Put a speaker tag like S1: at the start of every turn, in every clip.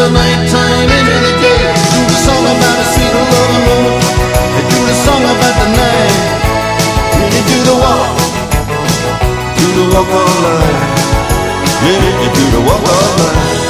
S1: the nighttime into the day. Do the song about a sweet love and moon. And do the song about the night. And you do the walk, do the walk all night. Yeah, you do the walk all night.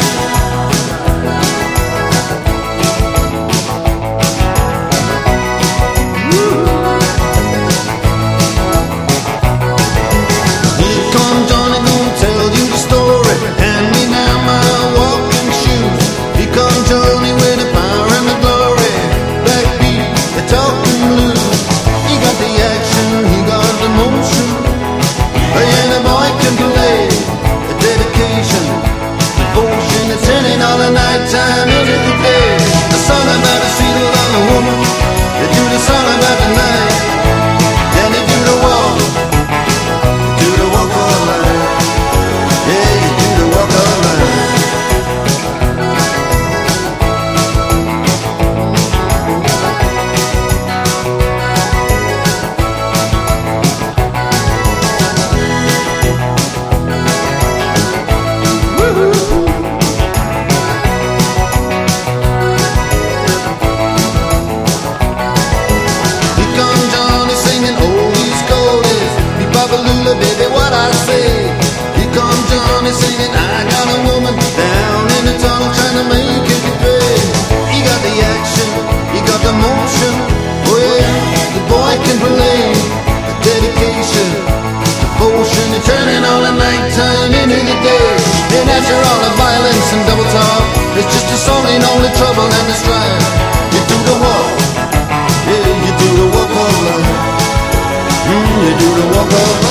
S1: go, go.